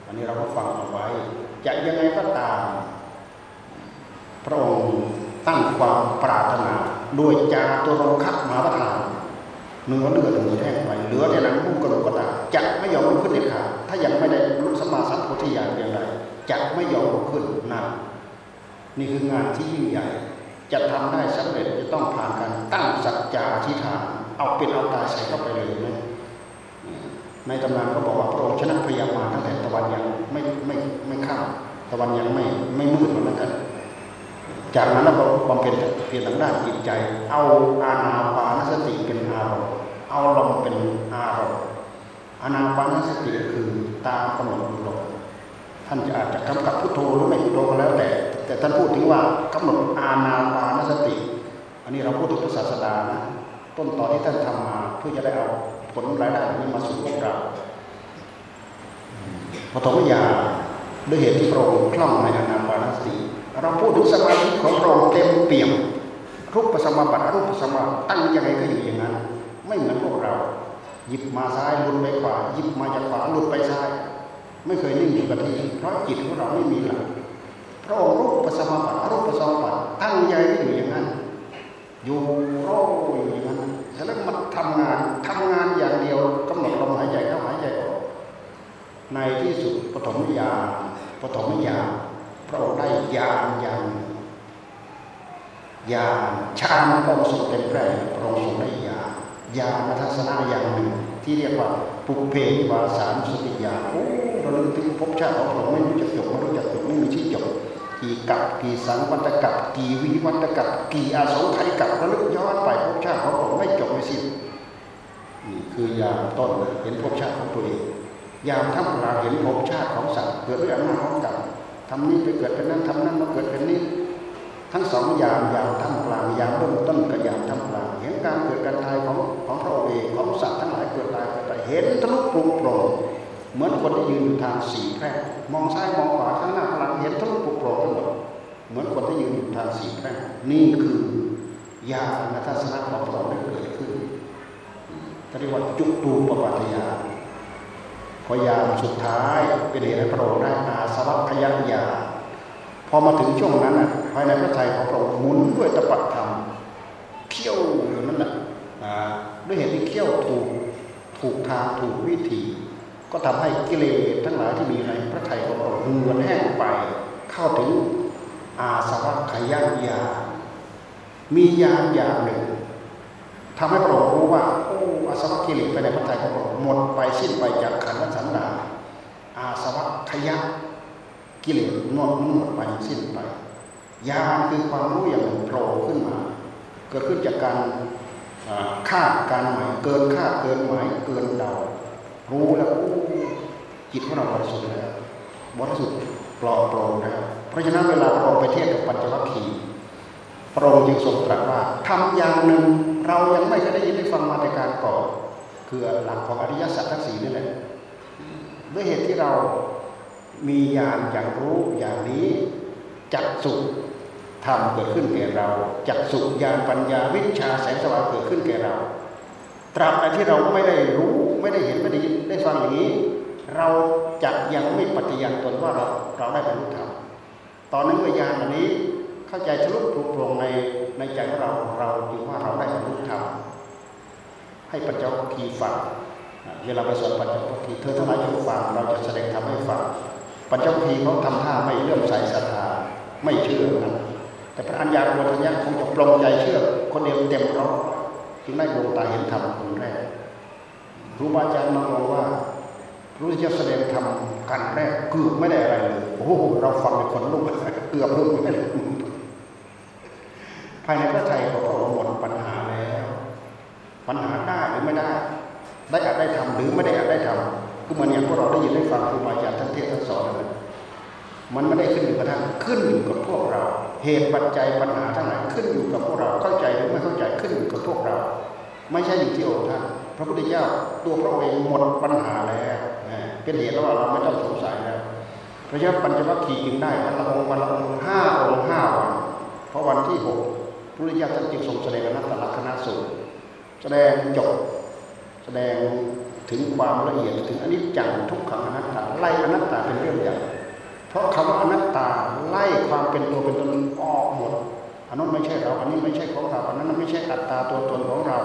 อันนี้เราก็ฟังเอาไว้จะยังไงก็ตาม พระองค์ตั้งความปรารถนาโดยจาตัวรงคักมาประทานเนื้อเลือดหมูแห้งไปเหลือแต่หนังหุ้มกระดูกกระตาจะไม่ยอมลุกขึ้นเด็ดขาดถ้ายังไม่ได้ลุกสมาสัมโพธิญาณเพียงใดจะไม่ยอมลุกขึ้นนั่นนี่คืองานที่ยิ่งใหญ่ จะทำได้สำเร็จจะต้องผ่านการตั้งสัจจาธิษฐานเอาเป็นเอาตายใส่เข้าไปเลยไหมในตำนานก็บอกว่าพระองค์ชนะพยามารตั้งแต่ตะวันยังไม่ไม่ไม่ข้ามตะวันยังไม่ไม่มืดเหมือนกัน จากนั้นเราบำเพ็ญเพียรทางด้านจิตใจ เอาอาณาปานสติเป็นอารมณ์เอาลมเป็นอารมณ์อาณาปานสติคือตามกำหนดลมท่านจะอาจจะกำกับพุทโธหรือไม่พุทโธก็แล้วแต่ แต่ท่านพูดถึงว่ากำหนดอาณาปานสติ อันนี้เราพูดถึงพระศาสดานะต้นตอนที่ท่านทำมาเพื่อจะได้เอาผลรายได้นี้มาสู่พวกเราปฐมญาด้วยเหตุที่พระองค์คล่องในอานาปานสติ เราพูดถึงสมาธิของพระองค์เต็มเปี่ยมรูปสมาบัติรูปสมาตั้งยังไงก็อยู่อย่างนั้น ไม่เหมือนพวกเรา หยิบมาซ้ายลุดไปขวาหยิบมาจากขวาลุดไปซ้าย ไม่เคยนิ่งอยู่กับที่เพราะจิตของเราไม่มีหลัก พระองค์รูปสมบัติรูปสมบัติตั้งใจอยู่อย่างนั้น อยู่โรอยู่อย่างนั้นแล้วมันทำงานทำงานอย่างเดียวกำหนดลมหายใจเข้าหายใจออกในที่สุดปฐมญาณปฐมญาณพระองค์ได้ญาณอย่างญาณฌานพระองค์ทรงเต็มแร่พระองค์ทรงได้ญาณญาณทัศนะอย่างหนึ่งที่เรียกว่าปุเพนิวาสามสติญาณโอ้เราลึกถึงภพชาติของพระองค์ไม่รู้จ กี่กับกี่สังวัตกับกี่วิวัตกับกี่อาสงไขยกับระลึกย้อนไปภพชาติของผมไม่จบไม่สิ้นนี่คือยามต้นเห็นภพชาติของตัวเองยามท่ามกลางเห็นภพชาติของสัตว์เกิดด้วยอำนาจของกรรมทำนี้ไปเกิดเป็นนั้นทำนั้นมาเกิดเป็นนี้ ทั้งสองยามยามท่ามกลางยามเริ่มต้นกับยามท่ามกลางเห็นการเกิดการตายของของพระองค์เองของสัตว์ทั้งหลายเกิดตายเกิดตายเห็นทะลุปรุงโปร่ง เหมือนคนที่ยืนอยู่ทางสี่แพร่งมองซ้ายมองขวาข้างหน้าข้างหลังเห็นทะลุปรุงโปร่งทั้งหมดเหมือนคนที่ยืนอยู่ทางสี่แพร่งนี่คือญาณทัศนะของพระองค์ได้เกิดขึ้นเรียกว่าจุตูปปัตยานพอยามสุดท้ายเป็นเหตุให้พระองค์ได้อาสวัคยัญาพอมาถึงช่วงนั้นน่ะภายในพระทัยของพระองค์หมุนด้วยตปัตธรรมเขี่ยวอยู่นั่นแหละด้วยเหตุที่เขี่ยวถูกถูกทางถูกวิธี ก็ทำให้กิเลสทั้งหลายที่มีในพระทัยของพระองค์เหือดแห้งไป เข้าถึงอาสวัคยา มีญาอย่างหนึ่งทำให้พระองค์รู้ว่าโอ้อาสวะกิเลสไปในพระทัยของพระองค์หมดไปสิ้นไปจากขันธ์สันดาอาสวะขยะกิเลสหมดหมดไปสิ้นไปญาคือความรู้อย่างหนึ่งโผล่ขึ้นมา เกิดขึ้นจากการคาดการหมายเกินคาดเกินหมายเกินเดา รู้แล้วจิตของเราบริสุทธิ์แล้วบริสุทธิ์ปลอดโปร่งแล้วเพราะฉะนั้นเวลาพระองค์ไปเทศกับปัญจวัคคีย์พระองค์จึงทรงตรัสว่าทำอย่างหนึ่งเรายังไม่เคยได้ยินได้ฟังมาแต่การก่อนคือหลักของอริยสัจทั้งสี่นี่แหละด้วยเหตุที่เรามีญาณอย่างรู้อย่างนี้จักสุธรรมเกิดขึ้นแก่เราจักสุขญาณปัญญาวิชาแสงสว่างเกิดขึ้นแก่เรา ตราบใดที่เราไม่ได้รู้ ไม่ได้เห็นไม่ได้ยินได้ฟังอย่างนี้ เราจะยังไม่ปฏิญาณตนว่าเราเราได้บรรลุธรรมตอนนั้นเมื่อยานอันนี้เข้าใจทะลุปลุกปลงในในใจของเราเราจึงว่าเราได้บรรลุธรรมให้ปัญจวัคคีฟังเวลาไปสอนปัญจวัคคีเธอทั้งหลายจงฟังเราจะแสดงธรรมให้ฟังปัญจวัคคีเขาทำท่าไม่เลื่อมใสศรัทธาไม่เชื่อนะแต่พระอัญญาโกณทัญญาคงจะปลงใจเชื่อ คนเดียวเต็มร้อยจึงได้ดวงตาเห็นธรรมคนแรก ครูบาอาจารย์มาบอกว่ารู้จะแสดงธรรมกันแรกเกือบไม่ได้อะไรเลยโอ้โหเราฟังเป็นคนลุกเกือบลุกไม่ได้ภายในพระไทยของพระองค์หมดปัญหาแล้ว ปัญหาได้หรือไม่ได้ ได้อาจได้ทำหรือไม่ได้อาจได้ทำก็เหมือนอย่างพวกเราได้ยินได้ฟังครูบาอาจารย์ท่านเทศท่านสอนนั่นมันไม่ได้ขึ้นอยู่กับท่านขึ้นอยู่กับพวกเรา เหตุปัจจัยปัญหาทั้งหลายขึ้นอยู่กับพวกเราเข้าใจหรือไม่เข้าใจขึ้นอยู่กับพวกเรา ไม่ใช่อยู่ที่องค์ท่าน พระพุทธเจ้าตัวพระองค์เองหมดปัญหาแล้วเป็นเหตุว่าเราไม่ต้องสงสัยแล้วพระเจ้าปัญจวัคคีย์จึงได้วันละองค์วันละองค์ห้าองค์ห้าวันเพราะวันที่หกพระพุทธเจ้าท่านจึงทรงแสดงอนัตตลักษณะสูตรแสดงจบแสดงถึงความละเอียดถึงอนิจจังทุกขังอนัตตาไล่อนัตตาเป็นเรื่องใหญ่เพราะคำว่าอนัตตาไล่ความเป็นตัวเป็นตนออกหมดอันนั้นไม่ใช่เรา อันนี้ไม่ใช่ของเราอันนั้นไม่ใช่อัตตาตัวตนของเรา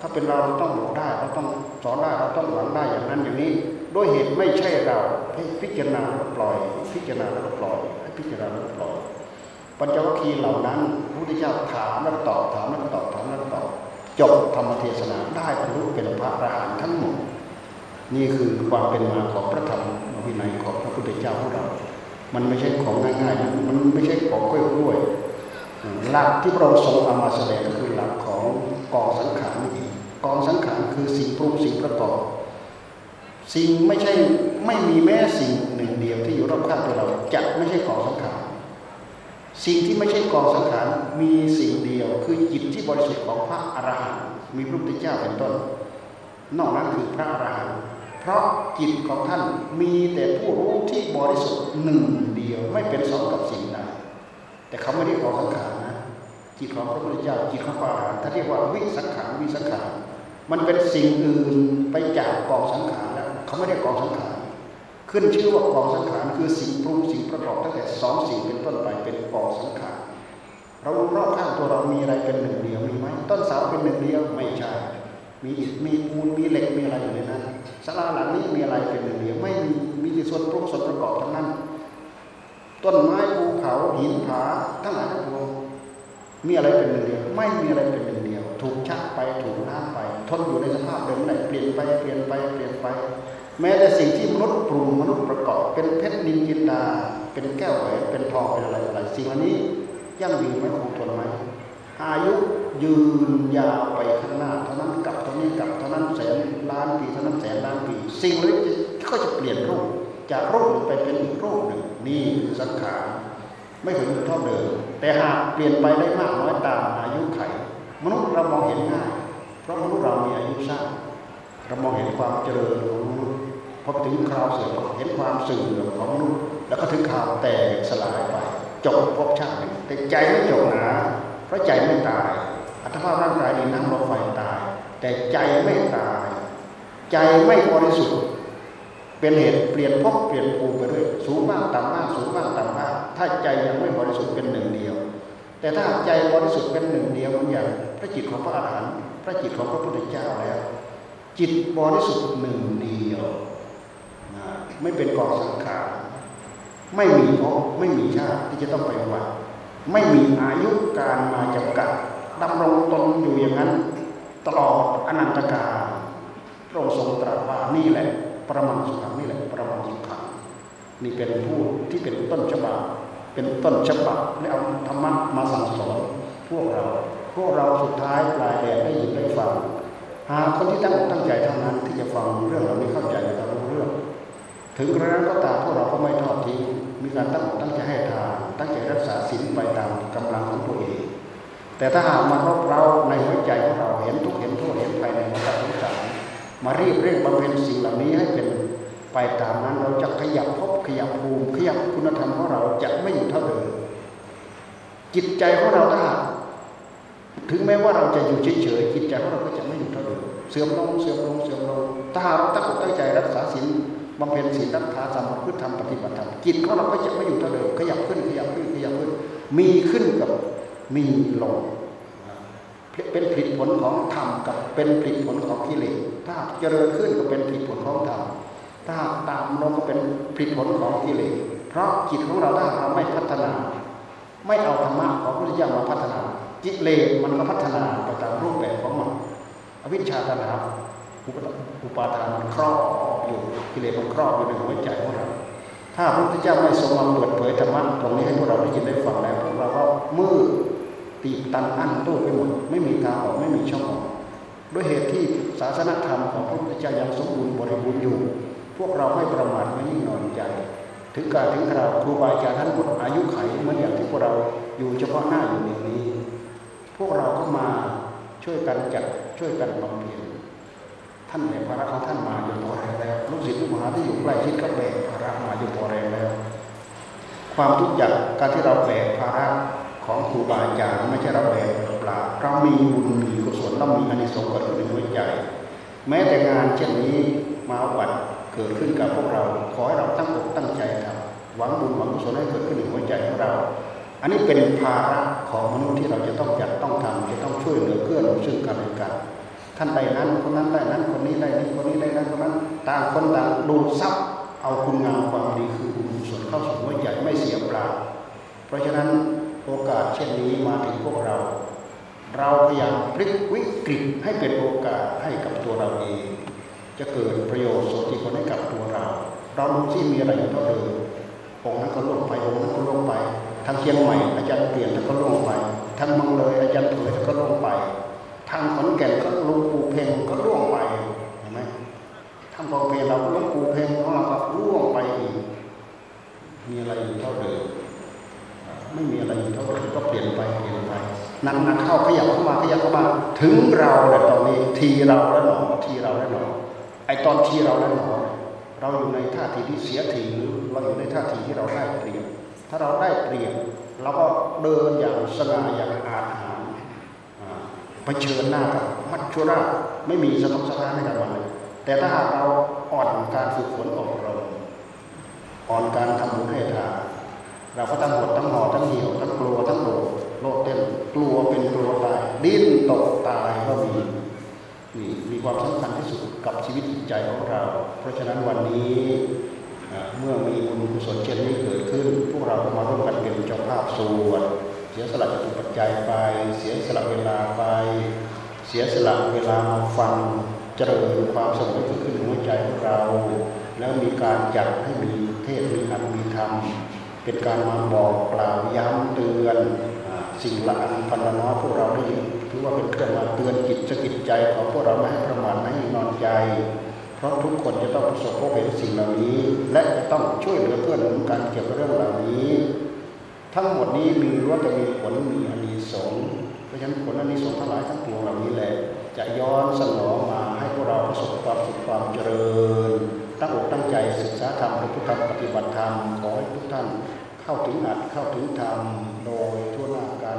ถ้าเป็นเราเราต้องบอกได้เราต้องสอนได้เราต้องหวังได้อย่างนั้นอย่างนี้ด้วยเหตุไม่ใช่เราให้พิจารณาแล้วปล่อย พิจารณาแล้วปล่อย ให้พิจารณาแล้วปล่อย ปัญจวัคคีย์เหล่านั้นพระพุทธเจ้าถามแล้วตอบถามแล้วตอบถามแล้วตอบจบธรรมเทศนาได้บรรลุเป็นพระอรหันต์ทั้งหมด นี่คือความเป็นมาของพระธรรมวินัยของพระพุทธเจ้าของเรา มันไม่ใช่ของง่ายๆมันไม่ใช่ของกล้วยๆหลักที่พระองค์ทรงเอามาแสดงก็คือหลักของกองสังขาร กองสังขารคือสิ่งปรุงสิ่งประกอบ สิ่งไม่ใช่ไม่มีแม้สิ่งหนึ่งเดียวที่อยู่รอบข้างตัวเราจะไม่ใช่กองสังขารสิ่งที่ไม่ใช่กองสังขารมีสิ่งเดียว คือจิตที่บริสุทธิ์ของพระอรหันต์มีพระพุทธเจ้าเป็นต้น นอกนั้นคือพระอรหันต์เพราะจิตของท่านมีแต่ผู้รู้ที่บริสุทธิ์หนึ่งเดียวไม่เป็นสองกับสิ่งใดแต่เขาไม่เรียกองสังขารนะจิตของพระพุทธเจ้าจิตของพระอรหันต์ถ้าเรียกว่าวิสังขารวิสังขาร มันเป็นสิ่งอื่นไปจากกองสังขารแล้วเขาไม่ได้กองสังขารขึ้นชื่อว่ากองสังขารคือสิ่งปรุงสิ่งประกอบตั้งแต่สองสิ่งเป็นต้นไปเป็นกองสังขารเรารอบข้างตัวเรามีอะไรเป็นหนึ่งเดียวมีไหมต้นเสาเป็นหนึ่งเดียวไม่ใช่มีอิฐมีปูนมีเหล็กมีอะไรอยู่ในนั้นศาลาหลังนี้มีอะไรเป็นหนึ่งเดียวไม่มีมีแต่ส่วนปรุงส่วนประกอบทั้งนั้น ต้นไม้ภูเขาหินผาทั้งหลายทั้งปวงมีอะไรเป็นหนึ่งเดียว ไม่มีอะไรเป็นหนึ่งเดียว ถูกชักไปถูกน้ำไป ทนอยู่ในสภาพเดิมไม่ได้เปลี่ยนไปเปลี่ยนไปเปลี่ยนไป แม้แต่สิ่งที่มนุษย์ปรุงมนุษย์ประกอบ เป็นเพชรนินจินดา เป็นแก้วแหวนเป็นทองเป็นอะไรอะไรสิ่งเหล่านี้ยั่งยืนไหมคงทนไหมอายุยืนยาวไปข้างหน้าเท่านั้นกับเท่านี้กับเท่านั้นแสนล้านปีเท่านั้นแสนล้านปี สิ่งเหล่านี้ก็จะเปลี่ยนรูปจากรูปหนึ่งไปเป็นอีกรูปหนึ่งนี่คือสังขารไม่เคยอยู่เท่าเดิมแต่หากเปลี่ยนไปได้มากน้อยตามอายุไข มนุษย์เรามองเห็นง่าย เพราะมนุษย์เรามีอายุสั้นเรามองเห็นความเจริญของมนุษย์พอถึงคราวเสื่อมเห็นความเสื่อมของมนุษย์แล้วก็ถึงข่าวแตกสลายไปจบภพชาติแต่ใจไม่จบนะเพราะใจไม่ตาย อัตภาพร่างกายดีน้ำลมไฟตาย แต่ใจไม่ตาย ใจไม่บริสุทธิ์เป็นเหตุเปลี่ยนภพเปลี่ยนภูมิไปเรื่อยสูงบ้างต่ำบ้างสูงบ้างต่ำบ้างถ้าใจยังไม่บริสุทธิ์เป็นหนึ่งเดียว แต่ถ้าใจบริสุทธิ์เป็นหนึ่งเดียวเหมือนอย่างพระจิตของพระอรหันต์ พระจิตของพระพุทธเจ้าแล้ว จิตบริสุทธิ์หนึ่งเดียวนะไม่เป็นกองสังขารไม่มีภพไม่มีชาติที่จะต้องไปวัดไม่มีอายุการมาจำกัดดำรงตนอยู่อย่างนั้น ตลอดอนันตกาลพระองค์ทรงตรัสว่านี่แหละ ประมังสุขังนี่แหละ ประมังสุขังนี่เป็นผู้ที่เป็นต้นฉบับเป็นต้นฉบับและเอาธรรมะมาสั่งสอนพวกเรา พวกเราสุดท้ายปลายแดนได้ยินได้ฟังหากคนที่ตั้งอกตั้งใจเท่านั้นที่จะฟังเรื่องเหล่านี้เข้าใจและรู้เรื่อง ถึงกระนั้นก็ตามพวกเราก็ไม่ทอดทิ้งมีการตั้งอกตั้งใจให้ทานตั้งใจรักษาศีลไปตามกำลังของตัวเอง แต่ถ้าหากมารบเราในหัวใจของเราเห็นทุกเห็นโทษเห็นภัยในวัฏสงสามารีบเร่งบำเพ็ญสิ่งเหล่านี้ให้เป็นไปตามนั้นเราจะขยับภพขยับภูมิขยับคุณธรรมของเราจะไม่อยู่เท่าเดิมจิตใจของเราถ้าหาก ถึงแม้ว่าเราจะอยู่เฉยๆจิตใจของเราก็จะไม่อยู่เท่าเดิมเสื่อมลงเสื่อมลงเสื่อมลงถ้าเราตั้งอกตั้งใจรักษาศีลบำเพ็ญศีลรักษาสมาธิธรรมปฏิบัติธรรมจิตของเราก็จะไม่อยู่เท่าเดิมขยับขึ้นขยับขึ้นขยับขึ้น มีขึ้นกับมีลงเป็นผลผลของธรรมกับเป็นผลผลของกิเลสถ้าเจริญขึ้นก็เป็นผลผลของธรรมถ้าตามลงก็เป็นผลผลของกิเลสเพราะจิตของเราถ้าเราไม่พัฒนา ไม่เอาธรรมะของพระพุทธเจ้ามาพัฒนา กิเลสมันก็พัฒนาไปตามรูปแบบของมันอวิชชาตนาอุปาทานมันครอบอยู่กิเลสมันครอบอยู่ในหัวใจของเราถ้าพระพุทธเจ้าไม่ทรงมาเปิดเผยธรรมะตรงนี้ให้พวกเราได้ยินได้ฟังแล้วพวกเราก็มืดตีตันอั้นตู้ไปหมดไม่มีทางออกไม่มีช่องออกด้วยเหตุที่ศาสนธรรมของพระพุทธเจ้ายังสมบูรณ์บริบูรณ์อยู่ พวกเราไม่ประมาทไม่นิ่งนอนใจ ถึงการถึงคราวครูบาอาจารย์ท่านหมดอายุไขเหมือนอย่างที่พวกเราอยู่เฉพาะหน้าอยู่ในนี้ วกเราก็มาช่วยกันจัดช่วยกันบำเพ็ญท่านแบกภาระของท่านมาอยู่พอแรงแล้วลูกศิษย์ลูกหาที่อยู่ใกล้ชิดก็แบกภาระมาอยู่พอแรงแล้ว ความทุกข์ยากการที่เราแบกภาระของครูบาอาจารย์ไม่ใช่เราแบกเปล่าเรามีบุญมีกุศลเรามีอานิสงส์เกิดขึ้นในหัวใจ แม้แต่งานเช่นนี้มาวัดเกิดขึ้นกับพวกเรา ขอให้เราตั้งอกตั้งใจทำหวังบุญหวังกุศลให้เกิดขึ้นในหัวใจของเรา อันนี้เป็นภาระของมนุษย์ที่เราจะต้องจัดต้องทำจะต้องช่วยเหลือเกื้อหนุนซึ่งกันและกันท่านใดนั้นคนนั้นได้นั้นคนนี้ได้นี้คนนี้ได้นั้นคนนั้นต่างคนต่างดูซับเอาคุณงามความดีคือบุญกุศลเข้าสู่หัวใจไม่เสียเปล่า เพราะฉะนั้นโอกาสเช่นนี้มาถึงพวกเรา เราพยายามพลิกวิกฤตให้เป็นโอกาสให้กับตัวเราเองจะเกิดประโยชน์สุทธิผลให้กับตัวเรา เราดูที่มีอะไรอยู่เท่าเดิมองนั้นก็ลงไปองนั้นก็ลงไป ทางเชียงใหม่อาจารย์เปลี่ยนท่านก็ล่วงไปทางมังเลยอาจารย์เผยท่านก็ล่วงไป ทางขอนแก่นก็ลุงปูเพ่งก็ล่วงไปเห็นไหมทางกองเพลงเราก็ลุงปูเพ่งของเราก็ล่วงไปอีกมีอะไรอยู่เท่าเดิมไม่มีอะไรอยู่เท่าเดิมก็เปลี่ยนไปเปลี่ยนไปนักนักเข้าขยับเข้ามาขยับเข้ามาถึงเราแล้วตอนนี้ทีเราแล้วหนอทีเราแล้วหนอไอตอนทีเราแล้วหนอเราอยู่ในท่าทีที่เสียทีหรือเราอยู่ในท่าทีที่เราได้เปรียบ ถ้าเราได้เปรียบเราก็เดินอย่างสง่าอย่างอาจหาญอ่าเผชิญหน้ากับมัจจุราชไม่มีสะทกสะท้าให้กับมันเลยแต่ถ้าหากเราอ่อนการฝึกฝนอบรมอ่อนการทำบุญให้ทานเราก็ทั้งหดทั้งหอทั้งเหี่ยวทั้งกลัวทั้งโลดโลดเต้นกลัวเป็นกลัวตายดิ้นตกตายก็มีนี่มีความสำคัญที่สุดกับชีวิตจิตใจของเรา เพราะฉะนั้นวันนี้ เมื่อมีบุญกุศลเช่นนี้เกิดขึ้น พวกเราก็มาร่วมกันเป็นเจ้าภาพสวดเสียสละจตุปัจจัยไป เสียสละเวลาไป เสียสละเวลามาฟังเจริญความสงบเกิดขึ้นในหัวใจของเรา แล้วมีการจัดให้มีเทศมีอันมีธรรม เป็นการมาบอกกล่าวย้ำเตือนสิ่งละอันพันละน้อยพวกเราได้ยินถือว่าเป็นเครื่องมาเตือนจิตสกิจใจของพวกเราไม่ให้ประมาทไม่ให้นอนใจ เพราะทุกคนจะต้องประสบพบเห็นสิ่งเหล่านี้ และจะต้องช่วยเหลือเพื่อนหนุนกันเกี่ยวกับเรื่องเหล่านี้ ทั้งหมดนี้มีว่าจะมีผลมีอานิสงส์เพราะฉะนั้นผลอานิสงส์ทั้งหลายทั้งปวงเหล่านี้แหละจะย้อนสนองมาให้พวกเราประสบความสุขความเจริญ ตั้งอกตั้งใจศึกษาธรรมพฤติธรรมปฏิบัติธรรมขอให้ทุกท่านเข้าถึงอัดเข้าถึงธรรมโดยทั่วหน้ากัน